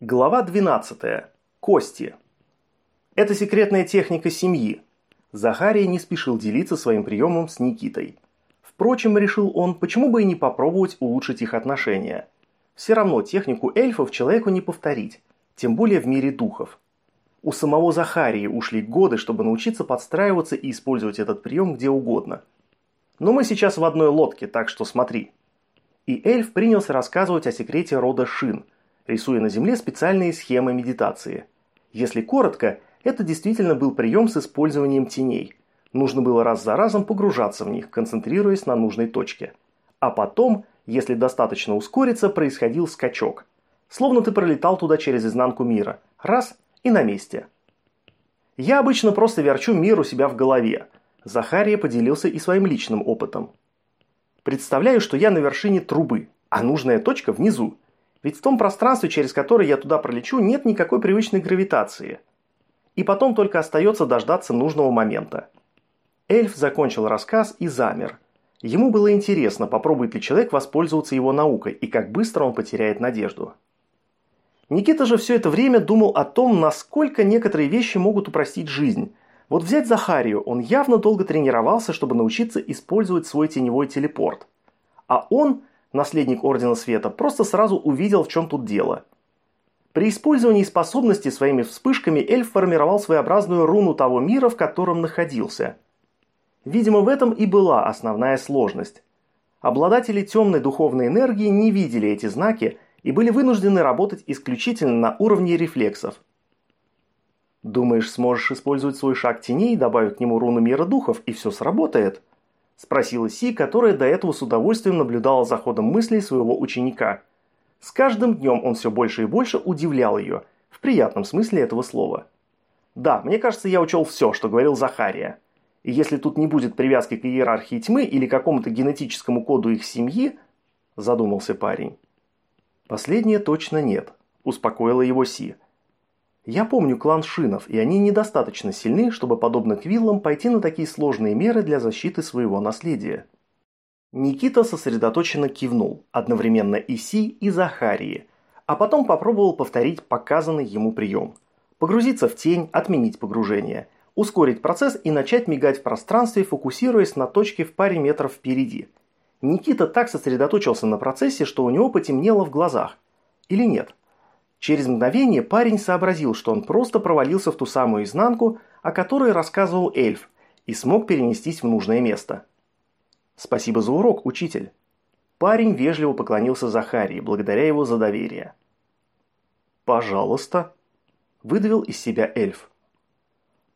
Глава 12. Кости. Это секретная техника семьи. Захария не спешил делиться своим приемом с Никитой. Впрочем, решил он, почему бы и не попробовать улучшить их отношения. Все равно технику эльфов человеку не повторить, тем более в мире духов. У самого Захарии ушли годы, чтобы научиться подстраиваться и использовать этот прием где угодно. Но мы сейчас в одной лодке, так что смотри. И эльф принялся рассказывать о секрете рода Шин – рисуя на земле специальные схемы медитации. Если коротко, это действительно был прием с использованием теней. Нужно было раз за разом погружаться в них, концентрируясь на нужной точке. А потом, если достаточно ускориться, происходил скачок. Словно ты пролетал туда через изнанку мира. Раз – и на месте. Я обычно просто верчу мир у себя в голове. Захария поделился и своим личным опытом. Представляю, что я на вершине трубы, а нужная точка внизу – ведь в том пространстве, через которое я туда пролечу, нет никакой привычной гравитации. И потом только остается дождаться нужного момента. Эльф закончил рассказ и замер. Ему было интересно, попробует ли человек воспользоваться его наукой и как быстро он потеряет надежду. Никита же все это время думал о том, насколько некоторые вещи могут упростить жизнь. Вот взять Захарию, он явно долго тренировался, чтобы научиться использовать свой теневой телепорт. А он наследник Ордена Света, просто сразу увидел, в чем тут дело. При использовании способности своими вспышками эльф формировал своеобразную руну того мира, в котором находился. Видимо, в этом и была основная сложность. Обладатели темной духовной энергии не видели эти знаки и были вынуждены работать исключительно на уровне рефлексов. Думаешь, сможешь использовать свой шаг теней, добавив к нему руну мира духов, и все сработает? – спросила Си, которая до этого с удовольствием наблюдала за ходом мыслей своего ученика. С каждым днем он все больше и больше удивлял ее, в приятном смысле этого слова. «Да, мне кажется, я учел все, что говорил Захария. И если тут не будет привязки к иерархии тьмы или какому-то генетическому коду их семьи», – задумался парень. «Последнее точно нет», – успокоила его Си. Я помню клан Шинов, и они недостаточно сильны, чтобы, подобно Квиллам, пойти на такие сложные меры для защиты своего наследия. Никита сосредоточенно кивнул, одновременно и Си, и Захарии, а потом попробовал повторить показанный ему прием. Погрузиться в тень, отменить погружение, ускорить процесс и начать мигать в пространстве, фокусируясь на точке в паре метров впереди. Никита так сосредоточился на процессе, что у него потемнело в глазах. Или нет? Через мгновение парень сообразил, что он просто провалился в ту самую изнанку, о которой рассказывал эльф, и смог перенестись в нужное место. «Спасибо за урок, учитель». Парень вежливо поклонился Захарии, благодаря его за доверие. «Пожалуйста», – выдавил из себя эльф.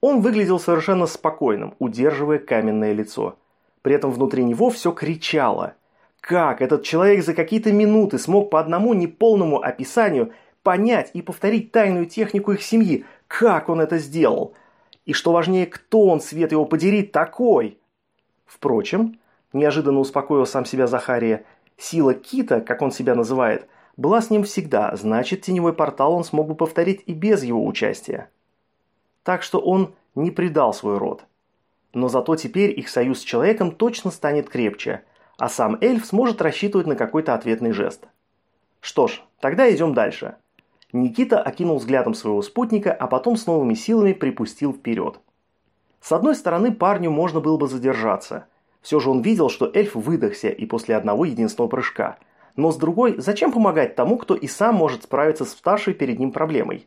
Он выглядел совершенно спокойным, удерживая каменное лицо. При этом внутри него все кричало. Как этот человек за какие-то минуты смог по одному неполному описанию понять и повторить тайную технику их семьи. Как он это сделал? И что важнее, кто он, свет его подери, такой? Впрочем, неожиданно успокоил сам себя Захария, сила Кита, как он себя называет, была с ним всегда, значит, теневой портал он смог бы повторить и без его участия. Так что он не предал свой род. Но зато теперь их союз с человеком точно станет крепче, а сам эльф сможет рассчитывать на какой-то ответный жест. Что ж, тогда идем дальше. Никита окинул взглядом своего спутника, а потом с новыми силами припустил вперед. С одной стороны, парню можно было бы задержаться. Все же он видел, что эльф выдохся и после одного единственного прыжка. Но с другой, зачем помогать тому, кто и сам может справиться с вставшей перед ним проблемой?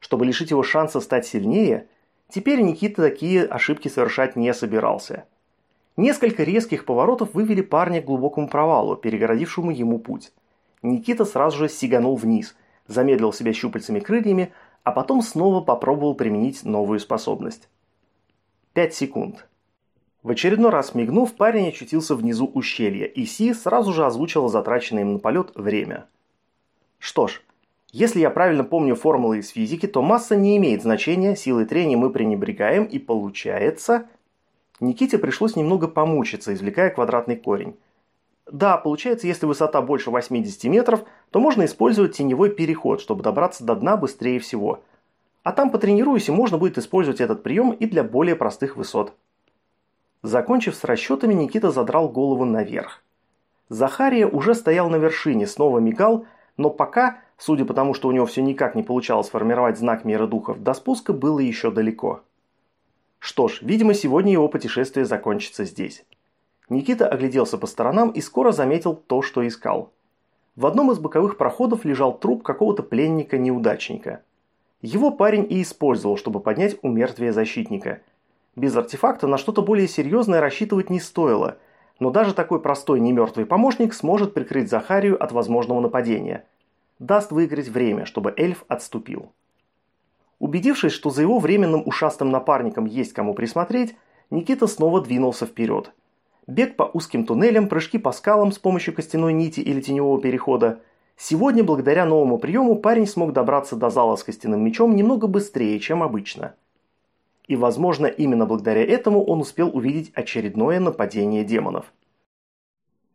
Чтобы лишить его шанса стать сильнее, теперь Никита такие ошибки совершать не собирался. Несколько резких поворотов вывели парня к глубокому провалу, перегородившему ему путь. Никита сразу же сиганул вниз – замедлил себя щупальцами крыльями, а потом снова попробовал применить новую способность. Пять секунд. В очередной раз мигнув, парень очутился внизу ущелья, и Си сразу же озвучила затраченное им на полет время. Что ж, если я правильно помню формулы из физики, то масса не имеет значения, силой трения мы пренебрегаем, и получается... Никите пришлось немного помучиться, извлекая квадратный корень. Да, получается, если высота больше 80 метров, то можно использовать теневой переход, чтобы добраться до дна быстрее всего. А там потренируюсь, и можно будет использовать этот прием и для более простых высот. Закончив с расчетами, Никита задрал голову наверх. Захария уже стоял на вершине, снова мигал, Но пока, судя по тому, что у него все никак не получалось формировать знак мира духов, до спуска было еще далеко. Что ж, видимо, сегодня его путешествие закончится здесь. Никита огляделся по сторонам и скоро заметил то, что искал. В одном из боковых проходов лежал труп какого-то пленника-неудачника. Его парень и использовал, чтобы поднять умертвие защитника. Без артефакта на что-то более серьезное рассчитывать не стоило, но даже такой простой немертвый помощник сможет прикрыть Захарию от возможного нападения. Даст выиграть время, чтобы эльф отступил. Убедившись, что за его временным ушастым напарником есть кому присмотреть, Никита снова двинулся вперед – бег по узким туннелям, прыжки по скалам с помощью костяной нити или теневого перехода. Сегодня, благодаря новому приему, парень смог добраться до зала с костяным мечом немного быстрее, чем обычно. И, возможно, именно благодаря этому он успел увидеть очередное нападение демонов.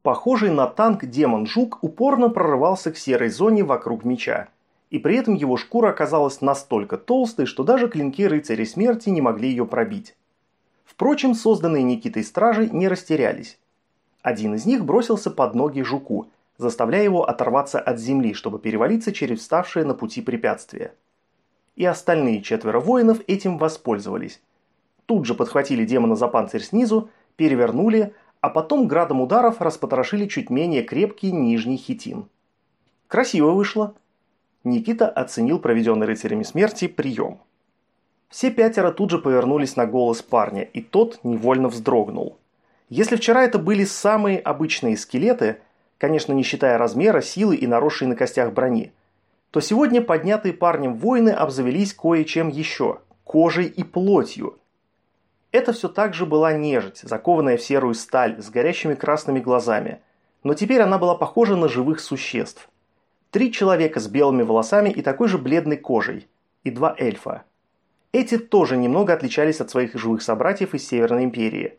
Похожий на танк демон-жук упорно прорывался к серой зоне вокруг меча. И при этом его шкура оказалась настолько толстой, что даже клинки рыцарей смерти не могли ее пробить. Впрочем, созданные Никитой стражи не растерялись. Один из них бросился под ноги жуку, заставляя его оторваться от земли, чтобы перевалиться через вставшее на пути препятствие. И остальные четверо воинов этим воспользовались. Тут же подхватили демона за панцирь снизу, перевернули, а потом градом ударов распотрошили чуть менее крепкий нижний хитин. Красиво вышло. Никита оценил проведенный рыцарями смерти прием. Все пятеро тут же повернулись на голос парня, и тот невольно вздрогнул. Если вчера это были самые обычные скелеты, конечно, не считая размера, силы и наросшей на костях брони, то сегодня поднятые парнем воины обзавелись кое-чем еще – кожей и плотью. Это все так же была нежить, закованная в серую сталь, с горящими красными глазами, но теперь она была похожа на живых существ. Три человека с белыми волосами и такой же бледной кожей, и два эльфа – эти тоже немного отличались от своих живых собратьев из Северной Империи.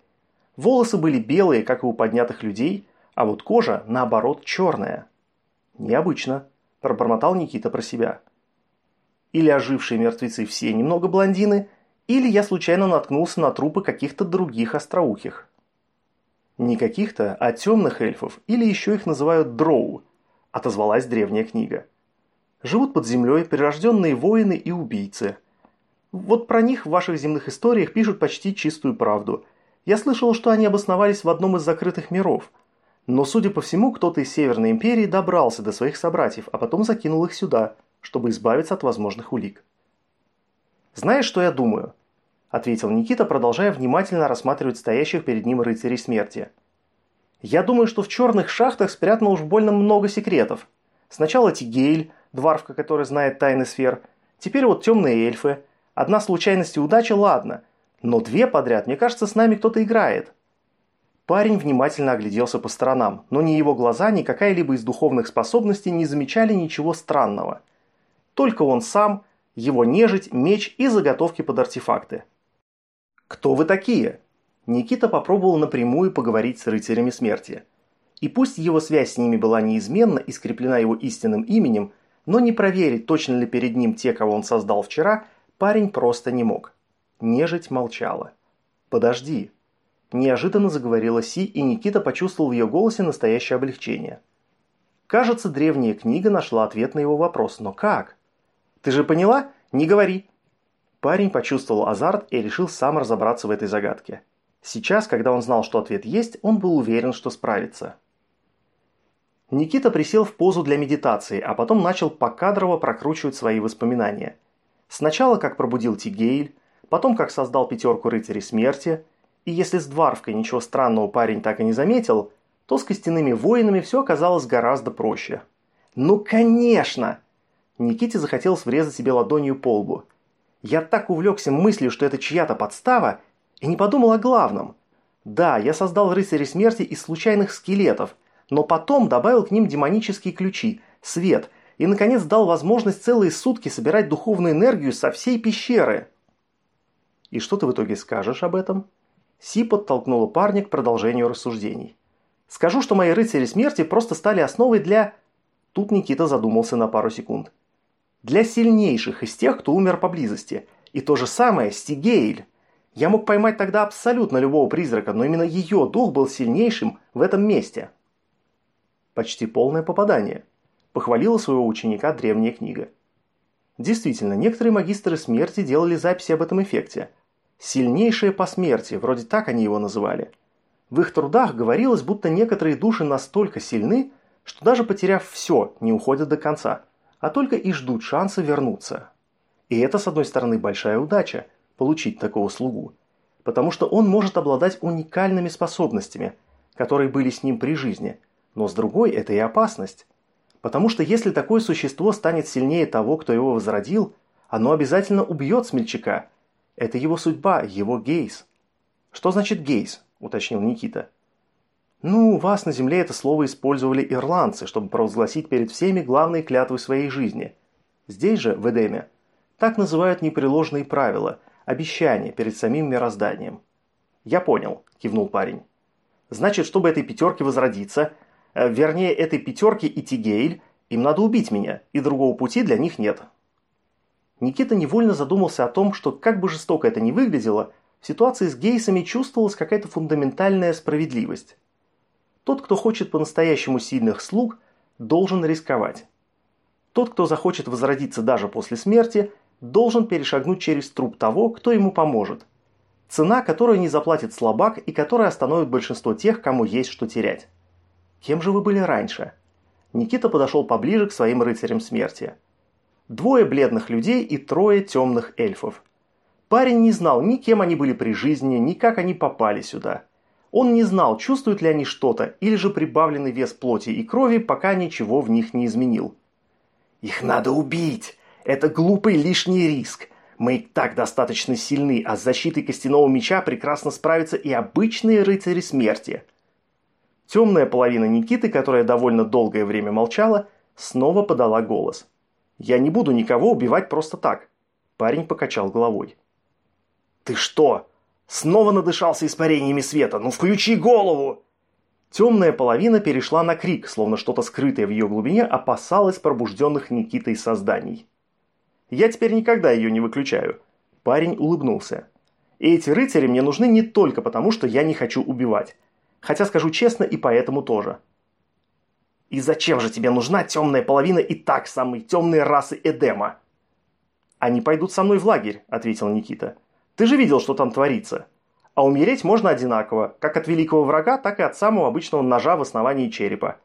Волосы были белые, как и у поднятых людей, а вот кожа, наоборот, черная. «Необычно», – пробормотал Никита про себя. Или ожившие мертвецы все немного блондины, или я случайно наткнулся на трупы каких-то других остроухих. Не каких-то, а темных эльфов, или еще их называют дроу, отозвалась древняя книга. Живут под землей прирожденные воины и убийцы – вот про них в ваших земных историях пишут почти чистую правду. Я слышал, что они обосновались в одном из закрытых миров. Но, судя по всему, кто-то из Северной Империи добрался до своих собратьев, а потом закинул их сюда, чтобы избавиться от возможных улик. «Знаешь, что я думаю?» – ответил Никита, продолжая внимательно рассматривать стоящих перед ним рыцарей смерти. «Я думаю, что в черных шахтах спрятано уж больно много секретов. Сначала Тигейль, дварфка, который знает тайны сфер, теперь вот темные эльфы – Одна случайность и удача, ладно. Но две подряд, мне кажется, с нами кто-то играет. Парень внимательно огляделся по сторонам, но ни его глаза, ни какая-либо из духовных способностей не замечали ничего странного. Только он сам, его нежить, меч и заготовки под артефакты. «Кто вы такие?» Никита попробовал напрямую поговорить с рыцарями смерти. И пусть его связь с ними была неизменна и скреплена его истинным именем, но не проверить, точно ли перед ним те, кого он создал вчера, Парень просто не мог. Нежить молчала. «Подожди». Неожиданно заговорила Си, и Никита почувствовал в ее голосе настоящее облегчение. Кажется, древняя книга нашла ответ на его вопрос, но как? «Ты же поняла? Не говори!» Парень почувствовал азарт и решил сам разобраться в этой загадке. Сейчас, когда он знал, что ответ есть, он был уверен, что справится. Никита присел в позу для медитации, а потом начал покадрово прокручивать свои воспоминания – Сначала как пробудил Тигейль, потом как создал пятерку рыцарей смерти, и если с Дварвкой ничего странного парень так и не заметил, то с костяными воинами все оказалось гораздо проще. «Ну, конечно!» Никите захотелось врезать себе ладонью по лбу. «Я так увлекся мыслью, что это чья-то подстава, и не подумал о главном. Да, я создал рыцарей смерти из случайных скелетов, но потом добавил к ним демонические ключи, свет – и, наконец, дал возможность целые сутки собирать духовную энергию со всей пещеры. «И что ты в итоге скажешь об этом?» Си подтолкнула парня к продолжению рассуждений. «Скажу, что мои рыцари смерти просто стали основой для...» Тут Никита задумался на пару секунд. «Для сильнейших из тех, кто умер поблизости. И то же самое с Тигейль. Я мог поймать тогда абсолютно любого призрака, но именно ее дух был сильнейшим в этом месте». Почти полное попадание. – похвалила своего ученика древняя книга. Действительно, некоторые магистры смерти делали записи об этом эффекте. «Сильнейшее посмертие», вроде так они его называли. В их трудах говорилось, будто некоторые души настолько сильны, что даже потеряв все, не уходят до конца, а только и ждут шанса вернуться. И это, с одной стороны, большая удача – получить такого слугу, потому что он может обладать уникальными способностями, которые были с ним при жизни, но с другой – это и опасность. Потому что если такое существо станет сильнее того, кто его возродил, оно обязательно убьет смельчака. Это его судьба, его гейс. «Что значит гейс?» – уточнил Никита. «Ну, у вас на земле это слово использовали ирландцы, чтобы провозгласить перед всеми главные клятвы своей жизни. Здесь же, в Эдеме, так называют непреложные правила, обещания перед самим мирозданием». «Я понял», – кивнул парень. «Значит, чтобы этой пятерке возродиться, вернее, этой пятерке и Тигейль, им надо убить меня, и другого пути для них нет». Никита невольно задумался о том, что как бы жестоко это ни выглядело, в ситуации с гейсами чувствовалась какая-то фундаментальная справедливость. Тот, кто хочет по-настоящему сильных слуг, должен рисковать. Тот, кто захочет возродиться даже после смерти, должен перешагнуть через труп того, кто ему поможет. Цена, которую не заплатит слабак и которая остановит большинство тех, кому есть что терять. Кем же вы были раньше? Никита подошел поближе к своим рыцарям смерти. Двое бледных людей и трое темных эльфов. Парень не знал ни кем они были при жизни, ни как они попали сюда. Он не знал, чувствуют ли они что-то, или же прибавленный вес плоти и крови пока ничего в них не изменил. «Их надо убить! Это глупый лишний риск. Мы и так достаточно сильны, а с защитой костяного меча прекрасно справятся и обычные рыцари смерти». Темная половина Никиты, которая довольно долгое время молчала, снова подала голос. «Я не буду никого убивать просто так». Парень покачал головой. «Ты что, Снова надышался испарениями света. Ну включи голову!» Темная половина перешла на крик, словно что-то скрытое в ее глубине опасалось пробужденных Никитой созданий. «Я теперь никогда ее не выключаю». Парень улыбнулся. «И эти рыцари мне нужны не только потому, что я не хочу убивать. Хотя, скажу честно, и поэтому тоже». «И зачем же тебе нужна темная половина и так самой темной расы Эдема?» «Они пойдут со мной в лагерь», – ответил Никита. Ты же видел, что там творится. А умереть можно одинаково, как от великого врага, так и от самого обычного ножа в основании черепа.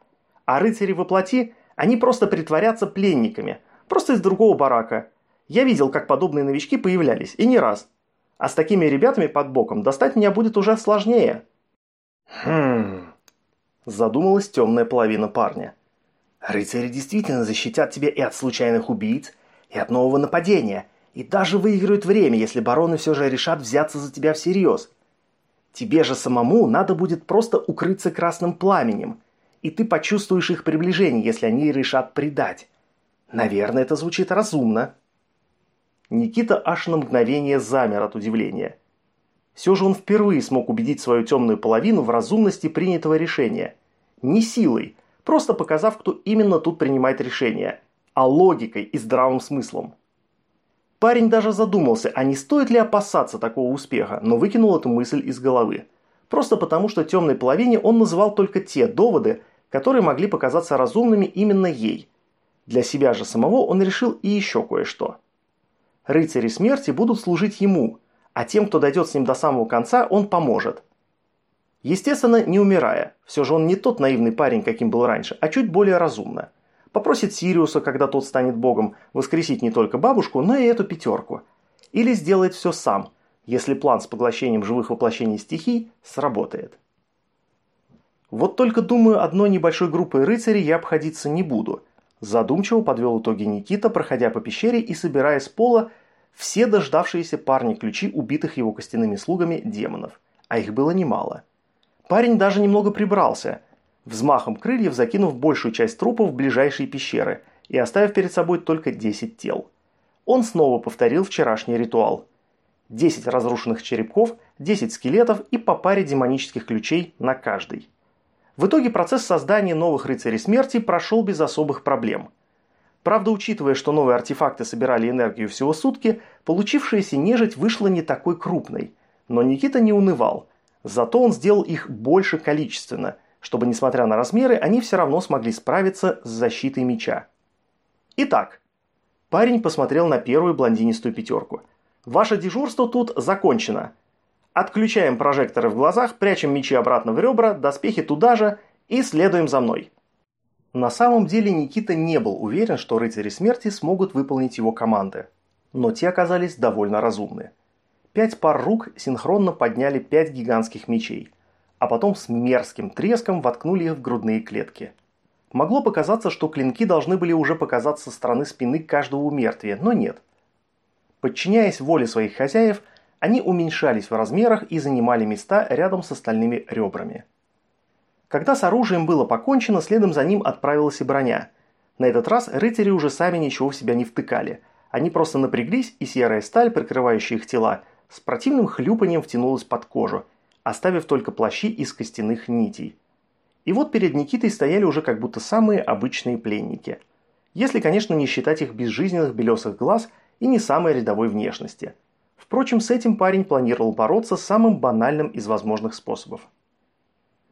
А рыцари во плоти, они просто притворятся пленниками, просто из другого барака. Я видел, как подобные новички появлялись, и не раз. А с такими ребятами под боком достать меня будет уже сложнее. Хм... Задумалась темная половина парня. Рыцари действительно защитят тебя и от случайных убийц, и от нового нападения – и даже выиграют время, если бароны все же решат взяться за тебя всерьез. Тебе же самому надо будет просто укрыться красным пламенем, и ты почувствуешь их приближение, если они решат предать. Наверное, это звучит разумно. Никита аж на мгновение замер от удивления. Все же он впервые смог убедить свою темную половину в разумности принятого решения. Не силой, просто показав, кто именно тут принимает решение, а логикой и здравым смыслом. Парень даже задумался, а не стоит ли опасаться такого успеха, но выкинул эту мысль из головы. Просто потому, что темной половине он называл только те доводы, которые могли показаться разумными именно ей. Для себя же самого он решил и еще кое-что. Рыцари смерти будут служить ему, а тем, кто дойдет с ним до самого конца, он поможет. Естественно, не умирая, все же он не тот наивный парень, каким был раньше, а чуть более разумно. Попросит Сириуса, когда тот станет богом, воскресить не только бабушку, но и эту пятерку. Или сделает все сам, если план с поглощением живых воплощений стихий сработает. Вот только, думаю, одной небольшой группой рыцарей я обходиться не буду. Задумчиво подвел итоги Никита, проходя по пещере и собирая с пола все дождавшиеся парни ключи убитых его костяными слугами демонов. А их было немало. Парень даже немного прибрался – взмахом крыльев закинув большую часть трупов в ближайшие пещеры и оставив перед собой только 10 тел. Он снова повторил вчерашний ритуал. 10 разрушенных черепков, 10 скелетов и по паре демонических ключей на каждый. В итоге процесс создания новых рыцарей смерти прошел без особых проблем. Правда, учитывая, что новые артефакты собирали энергию всего сутки, получившаяся нежить вышла не такой крупной. Но Никита не унывал. Зато он сделал их больше количественно – чтобы, несмотря на размеры, они все равно смогли справиться с защитой меча. Итак, парень посмотрел на первую блондинистую пятерку. «Ваше дежурство тут закончено. Отключаем прожекторы в глазах, прячем мечи обратно в ребра, доспехи туда же и следуем за мной». На самом деле Никита не был уверен, что рыцари смерти смогут выполнить его команды. Но те оказались довольно разумны. Пять пар рук синхронно подняли пять гигантских мечей, а потом с мерзким треском воткнули их в грудные клетки. Могло показаться, что клинки должны были уже показаться со стороны спины каждого умертвия, но нет. Подчиняясь воле своих хозяев, они уменьшались в размерах и занимали места рядом с остальными ребрами. Когда с оружием было покончено, следом за ним отправилась и броня. На этот раз рыцари уже сами ничего в себя не втыкали. Они просто напряглись, и серая сталь, прикрывающая их тела, с противным хлюпанием втянулась под кожу, оставив только плащи из костяных нитей. И вот перед Никитой стояли уже как будто самые обычные пленники. Если, конечно, не считать их безжизненных белесых глаз и не самой рядовой внешности. Впрочем, с этим парень планировал бороться самым банальным из возможных способов.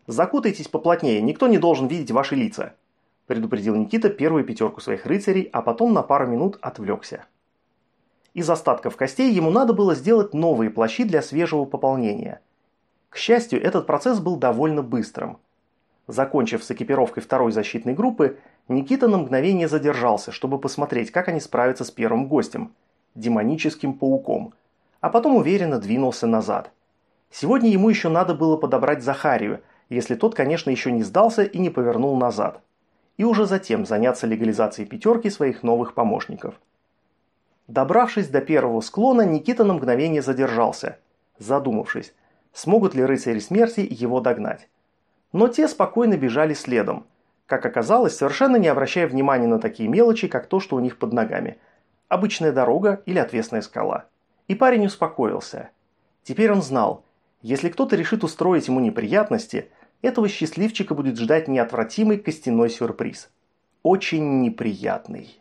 «Закутайтесь поплотнее, никто не должен видеть ваши лица», – предупредил Никита первую пятерку своих рыцарей, а потом на пару минут отвлекся. Из остатков костей ему надо было сделать новые плащи для свежего пополнения. К счастью, этот процесс был довольно быстрым. Закончив с экипировкой второй защитной группы, Никита на мгновение задержался, чтобы посмотреть, как они справятся с первым гостем – демоническим пауком, а потом уверенно двинулся назад. Сегодня ему еще надо было подобрать Захарию – если тот, конечно, еще не сдался и не повернул назад. И уже затем заняться легализацией пятерки своих новых помощников. Добравшись до первого склона, Никита на мгновение задержался, задумавшись, смогут ли рыцари смерти его догнать. Но те спокойно бежали следом, как оказалось, совершенно не обращая внимания на такие мелочи, как то, что у них под ногами. Обычная дорога или отвесная скала. И парень успокоился. Теперь он знал, если кто-то решит устроить ему неприятности, этого счастливчика будет ждать неотвратимый костяной сюрприз. Очень неприятный.